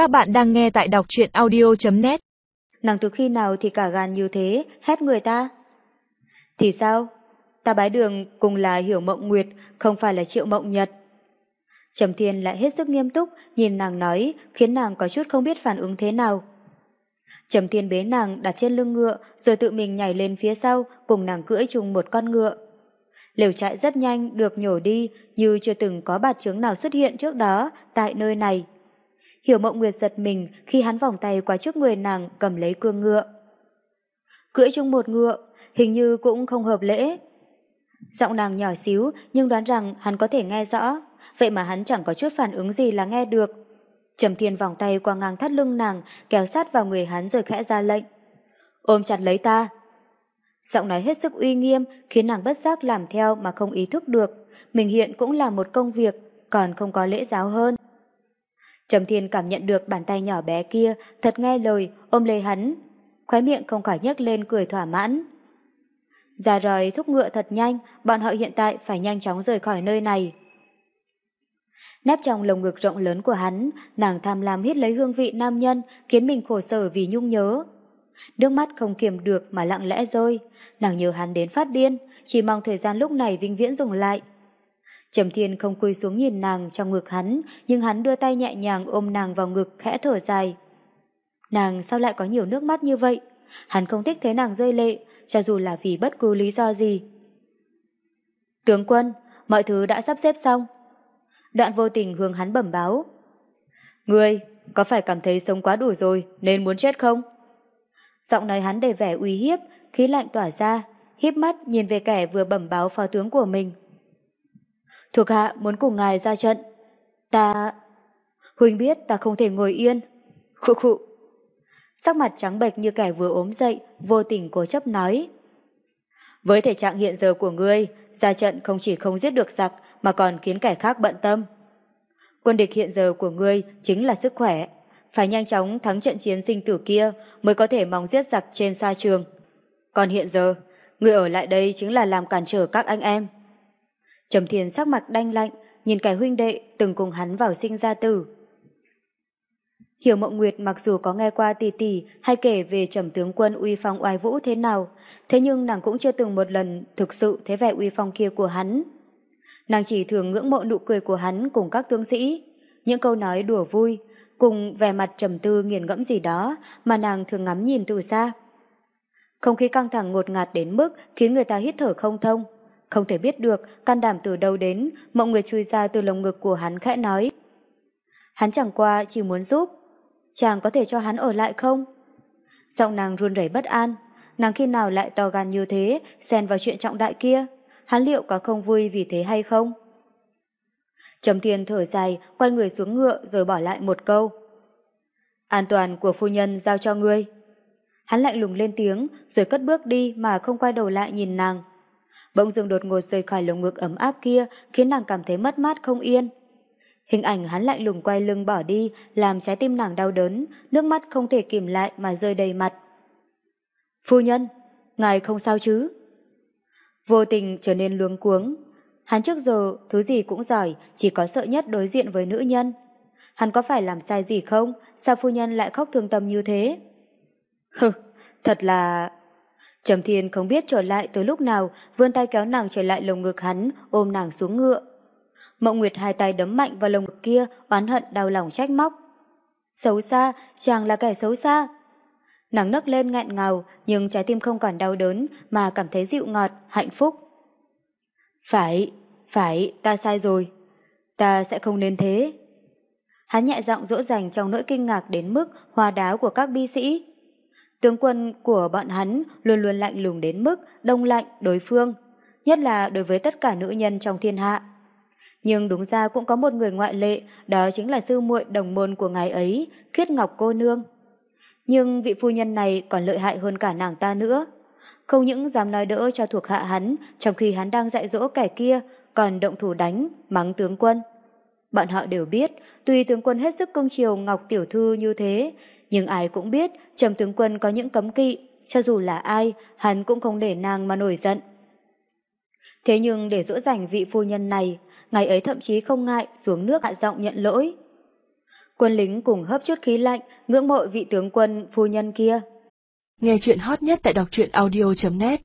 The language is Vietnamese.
Các bạn đang nghe tại đọc truyện audio.net Nàng từ khi nào thì cả gan như thế, hét người ta. Thì sao? Ta bái đường cùng là hiểu mộng nguyệt, không phải là triệu mộng nhật. Trầm Thiên lại hết sức nghiêm túc, nhìn nàng nói, khiến nàng có chút không biết phản ứng thế nào. Trầm Thiên bế nàng đặt trên lưng ngựa, rồi tự mình nhảy lên phía sau, cùng nàng cưỡi chung một con ngựa. liều trại rất nhanh được nhổ đi, như chưa từng có bạt trướng nào xuất hiện trước đó tại nơi này. Hiểu mộng nguyệt giật mình khi hắn vòng tay qua trước người nàng cầm lấy cương ngựa. Cưỡi chung một ngựa, hình như cũng không hợp lễ. Giọng nàng nhỏ xíu nhưng đoán rằng hắn có thể nghe rõ, vậy mà hắn chẳng có chút phản ứng gì là nghe được. Trầm Thiên vòng tay qua ngang thắt lưng nàng, kéo sát vào người hắn rồi khẽ ra lệnh. Ôm chặt lấy ta. Giọng nói hết sức uy nghiêm khiến nàng bất giác làm theo mà không ý thức được. Mình hiện cũng là một công việc, còn không có lễ giáo hơn. Trầm Thiên cảm nhận được bàn tay nhỏ bé kia thật nghe lời ôm lấy hắn. Khóe miệng không khỏi nhấc lên cười thỏa mãn. Già rời thúc ngựa thật nhanh, bọn họ hiện tại phải nhanh chóng rời khỏi nơi này. Nép trong lồng ngực rộng lớn của hắn, nàng tham lam hít lấy hương vị nam nhân, khiến mình khổ sở vì nhung nhớ. Nước mắt không kiềm được mà lặng lẽ rơi, nàng nhớ hắn đến phát điên, chỉ mong thời gian lúc này vinh viễn dùng lại. Trầm Thiên không cúi xuống nhìn nàng trong ngực hắn, nhưng hắn đưa tay nhẹ nhàng ôm nàng vào ngực khẽ thở dài. Nàng sao lại có nhiều nước mắt như vậy? Hắn không thích thấy nàng rơi lệ, cho dù là vì bất cứ lý do gì. Tướng quân, mọi thứ đã sắp xếp xong. Đoạn vô tình hướng hắn bẩm báo. Ngươi, có phải cảm thấy sống quá đủ rồi nên muốn chết không? Giọng nói hắn đầy vẻ uy hiếp, khí lạnh tỏa ra, hiếp mắt nhìn về kẻ vừa bẩm báo phó tướng của mình. Thuộc hạ muốn cùng ngài ra trận. Ta... Huynh biết ta không thể ngồi yên. Khụ khụ. Sắc mặt trắng bệch như kẻ vừa ốm dậy, vô tình cố chấp nói. Với thể trạng hiện giờ của ngươi, ra trận không chỉ không giết được giặc mà còn khiến kẻ khác bận tâm. Quân địch hiện giờ của ngươi chính là sức khỏe. Phải nhanh chóng thắng trận chiến sinh tử kia mới có thể mong giết giặc trên sa trường. Còn hiện giờ, ngươi ở lại đây chính là làm cản trở các anh em. Trầm Thiên sắc mặt đanh lạnh, nhìn cái huynh đệ từng cùng hắn vào sinh ra tử. Hiểu Mộng Nguyệt mặc dù có nghe qua tỷ tỷ hay kể về trầm tướng quân uy phong oai vũ thế nào, thế nhưng nàng cũng chưa từng một lần thực sự thấy vẻ uy phong kia của hắn. Nàng chỉ thường ngưỡng mộ nụ cười của hắn cùng các tướng sĩ, những câu nói đùa vui, cùng vẻ mặt trầm tư nghiền ngẫm gì đó mà nàng thường ngắm nhìn từ xa. Không khí căng thẳng ngột ngạt đến mức khiến người ta hít thở không thông. Không thể biết được can đảm từ đâu đến, mộng người chui ra từ lồng ngực của hắn khẽ nói. Hắn chẳng qua chỉ muốn giúp. Chàng có thể cho hắn ở lại không? Giọng nàng run rẩy bất an. Nàng khi nào lại to gan như thế, xen vào chuyện trọng đại kia? Hắn liệu có không vui vì thế hay không? Trầm Thiên thở dài, quay người xuống ngựa rồi bỏ lại một câu. An toàn của phu nhân giao cho ngươi. Hắn lạnh lùng lên tiếng, rồi cất bước đi mà không quay đầu lại nhìn nàng bỗng dưng đột ngột rời khỏi lồng ngực ấm áp kia khiến nàng cảm thấy mất mát không yên. Hình ảnh hắn lạnh lùng quay lưng bỏ đi làm trái tim nàng đau đớn, nước mắt không thể kìm lại mà rơi đầy mặt. Phu nhân, ngài không sao chứ? Vô tình trở nên luống cuống. Hắn trước giờ thứ gì cũng giỏi, chỉ có sợ nhất đối diện với nữ nhân. Hắn có phải làm sai gì không? Sao phu nhân lại khóc thương tâm như thế? Hừ, thật là... Trầm Thiên không biết trở lại từ lúc nào, vươn tay kéo nàng trở lại lồng ngực hắn, ôm nàng xuống ngựa. Mộng Nguyệt hai tay đấm mạnh vào lồng ngực kia, oán hận đau lòng trách móc. Xấu xa, chàng là kẻ xấu xa. Nàng nấc lên nghẹn ngào, nhưng trái tim không còn đau đớn mà cảm thấy dịu ngọt, hạnh phúc. Phải, phải, ta sai rồi. Ta sẽ không nên thế. Hắn nhẹ giọng dỗ dành trong nỗi kinh ngạc đến mức hoa đáo của các bi sĩ. Tướng quân của bọn hắn luôn luôn lạnh lùng đến mức đông lạnh đối phương, nhất là đối với tất cả nữ nhân trong thiên hạ. Nhưng đúng ra cũng có một người ngoại lệ, đó chính là sư muội đồng môn của ngài ấy, Khiết Ngọc cô nương. Nhưng vị phu nhân này còn lợi hại hơn cả nàng ta nữa. Không những dám nói đỡ cho thuộc hạ hắn, trong khi hắn đang dạy dỗ kẻ kia, còn động thủ đánh, mắng tướng quân. Bọn họ đều biết, tuy tướng quân hết sức công chiều Ngọc Tiểu Thư như thế, nhưng ai cũng biết Trầm tướng quân có những cấm kỵ, cho dù là ai, hắn cũng không để nàng mà nổi giận. Thế nhưng để dỗ dành vị phu nhân này, ngày ấy thậm chí không ngại xuống nước hạ giọng nhận lỗi. Quân lính cùng hấp chút khí lạnh, ngưỡng mộ vị tướng quân phu nhân kia. Nghe chuyện hot nhất tại đọc truyện audio.net